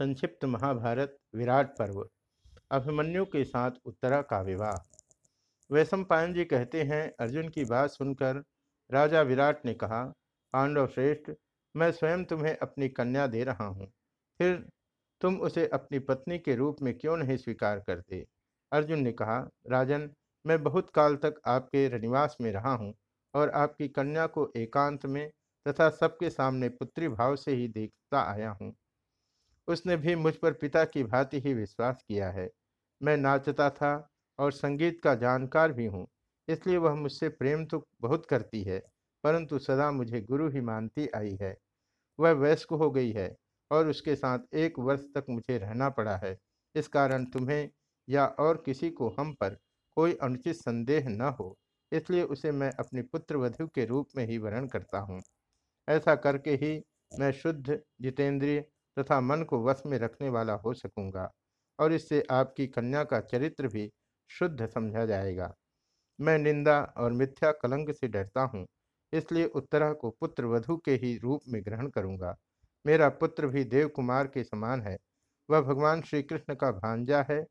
संक्षिप्त महाभारत विराट पर्व, अभिमन्यु के साथ उत्तरा का विवाह। वैशम पायन जी कहते हैं, अर्जुन की बात सुनकर राजा विराट ने कहा, पांडव श्रेष्ठ, मैं स्वयं तुम्हें अपनी कन्या दे रहा हूँ। फिर तुम उसे अपनी पत्नी के रूप में क्यों नहीं स्वीकार करते? अर्जुन ने कहा, राजन, मैं बहुत काल तक आपके रनिवास में रहा हूँ और आपकी कन्या को एकांत में तथा सबके सामने पुत्री भाव से ही देखता आया हूँ। उसने भी मुझ पर पिता की भांति ही विश्वास किया है। मैं नाचता था और संगीत का जानकार भी हूँ, इसलिए वह मुझसे प्रेम तो बहुत करती है, परंतु सदा मुझे गुरु ही मानती आई है। वह वयस्क हो गई है और उसके साथ एक वर्ष तक मुझे रहना पड़ा है। इस कारण तुम्हें या और किसी को हम पर कोई अनुचित संदेह न हो, इसलिए उसे मैं अपनी पुत्र वधु के रूप में ही वर्ण करता हूँ। ऐसा करके ही मैं शुद्ध जितेंद्रिय तथा मन को वश में रखने वाला हो सकूँगा और इससे आपकी कन्या का चरित्र भी शुद्ध समझा जाएगा। मैं निंदा और मिथ्या कलंक से डरता हूँ, इसलिए उत्तरा को पुत्र वधु के ही रूप में ग्रहण करूँगा। मेरा पुत्र भी देव कुमार के समान है, वह भगवान श्री कृष्ण का भांजा है,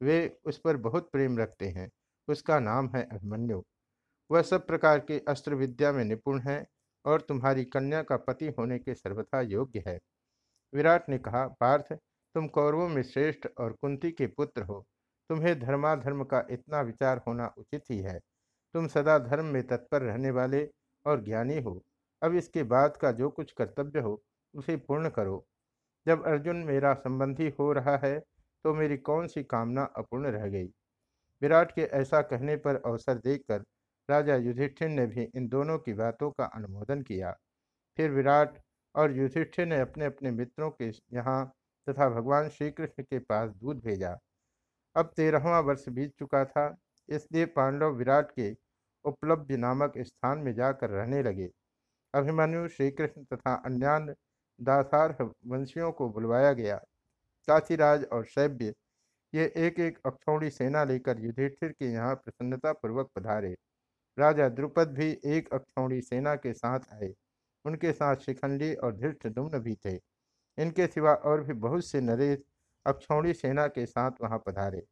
वे उस पर बहुत प्रेम रखते हैं, उसका नाम है अभिमन्यु। वह सब प्रकार के अस्त्र विद्या में निपुण है और तुम्हारी कन्या का पति होने के सर्वथा योग्य है। विराट ने कहा, पार्थ, तुम कौरवों में श्रेष्ठ और कुंती के पुत्र हो। तुम्हें धर्माधर्म का इतना विचार होना उचित ही है। तुम सदा धर्म में तत्पर रहने वाले और ज्ञानी हो। अब इसके बाद का जो कुछ कर्तव्य हो, उसे पूर्ण करो। जब अर्जुन मेरा संबंधी हो रहा है तो मेरी कौन सी कामना अपूर्ण रह गई? विराट के ऐसा कहने पर अवसर देखकर राजा युधिष्ठिर ने भी इन दोनों की बातों का अनुमोदन किया। फिर विराट और युधिष्ठिर ने अपने अपने मित्रों के यहाँ तथा भगवान श्री कृष्ण के पास दूध भेजा। अब तेरहवा वर्ष बीत चुका था, इसलिए पांडव विराट के उपलब्ध नामक स्थान में जाकर रहने लगे। अभिमन्यु श्री कृष्ण तथा अन्य दासार्ह वंशियों को बुलवाया गया। काशीराज और शैब्य ये एक एक अक्षौड़ी सेना लेकर युधिष्ठिर के यहाँ प्रसन्नता पूर्वक पधारे। राजा द्रुपद भी एक अक्षौड़ी सेना के साथ आए। उनके साथ शिखंडी और धृष्टदुम्न भी थे। इनके सिवा और भी बहुत से नरेश अक्षौणी सेना के साथ वहाँ पधारे।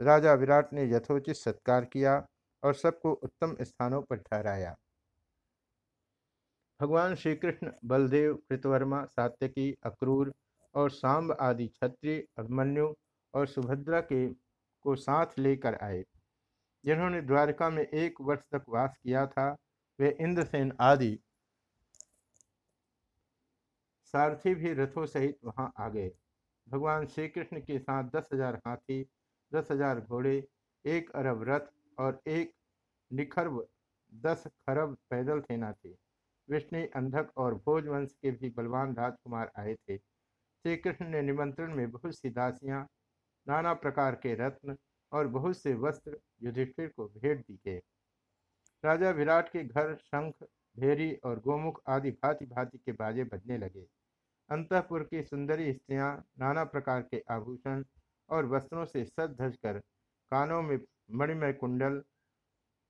राजा विराट ने यथोचित सत्कार किया और सबको उत्तम स्थानों पर ठहराया। भगवान श्री कृष्ण बलदेव, कृतवर्मा, सात्यकी, अक्रूर और सांब आदि क्षत्रिय, अभिमन्यु और सुभद्रा के को साथ लेकर आए। जिन्होंने द्वारका में एक वर्ष तक वास किया था, वे इंद्रसेन आदि सारथी भी रथों सहित वहाँ आ गए। भगवान श्री कृष्ण के साथ दस हज़ार हाथी, दस हज़ार घोड़े, एक अरब रथ और एक निखर्व दस खरब पैदल सेना थी। विष्णु अंधक और भोजवंश के भी बलवान राजकुमार आए थे। श्री कृष्ण ने निमंत्रण में बहुत सी दासियाँ, नाना प्रकार के रत्न और बहुत से वस्त्र युधिष्ठिर को भेंट दिए राजा विराट के घर शंख भेरी और गोमुख आदि भांति भांति के बाजे बजने लगे। अंतपुर की सुंदरी स्त्रियाँ नाना प्रकार के आभूषण और वस्त्रों से सज धज कर कानों में मणिमय कुंडल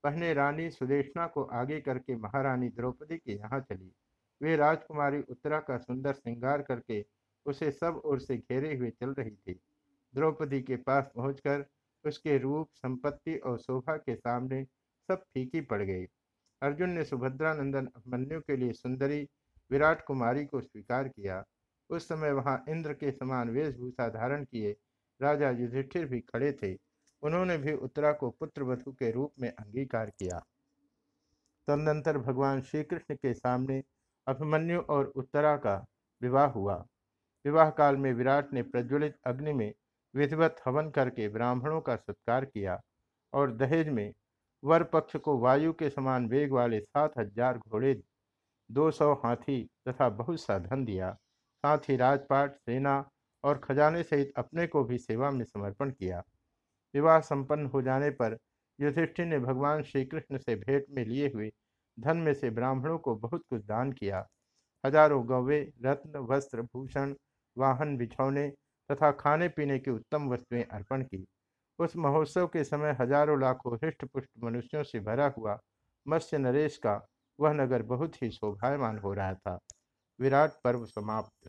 पहने रानी सुदेशना को आगे करके महारानी द्रौपदी के यहाँ चली। वे राजकुमारी उत्तरा का सुंदर श्रृंगार करके उसे सब ओर से घेरे हुए चल रही थी। द्रौपदी के पास पहुंचकर उसके रूप, संपत्ति और शोभा के सामने सब फीकी पड़ गई। अर्जुन ने सुभद्रा नंदन अभिमन्यु के लिए सुंदरी विराट कुमारी को स्वीकार किया। उस समय वहाँ इंद्र के समान वेशभूषा धारण किए राजा युधिष्ठिर भी खड़े थे। उन्होंने भी उत्तरा को पुत्र वधु के रूप में अंगीकार किया। तदनंतर भगवान श्री कृष्ण के सामने अभिमन्यु और उत्तरा का विवाह हुआ। विवाह काल में विराट ने प्रज्वलित अग्नि में विधिवत हवन करके ब्राह्मणों का सत्कार किया और दहेज में वर पक्ष को वायु के समान वेग वाले सात हज़ार घोड़े दो। सौ हाथी तथा बहुत सा धन दिया। साथ ही राजपाट, सेना और खजाने सहित अपने को भी सेवा में समर्पण किया। विवाह संपन्न हो जाने पर युधिष्ठिर ने भगवान श्री कृष्ण से भेंट में लिए हुए धन में से ब्राह्मणों को बहुत कुछ दान किया। हज़ारों गौवे, रत्न, वस्त्र, भूषण, वाहन बिछौने तथा खाने पीने की उत्तम वस्तुएँ अर्पण की। उस महोत्सव के समय हज़ारों लाखों हृष्ट पुष्ट मनुष्यों से भरा हुआ मत्स्य नरेश का वह नगर बहुत ही शोभायमान हो रहा था। विराट पर्व समाप्त।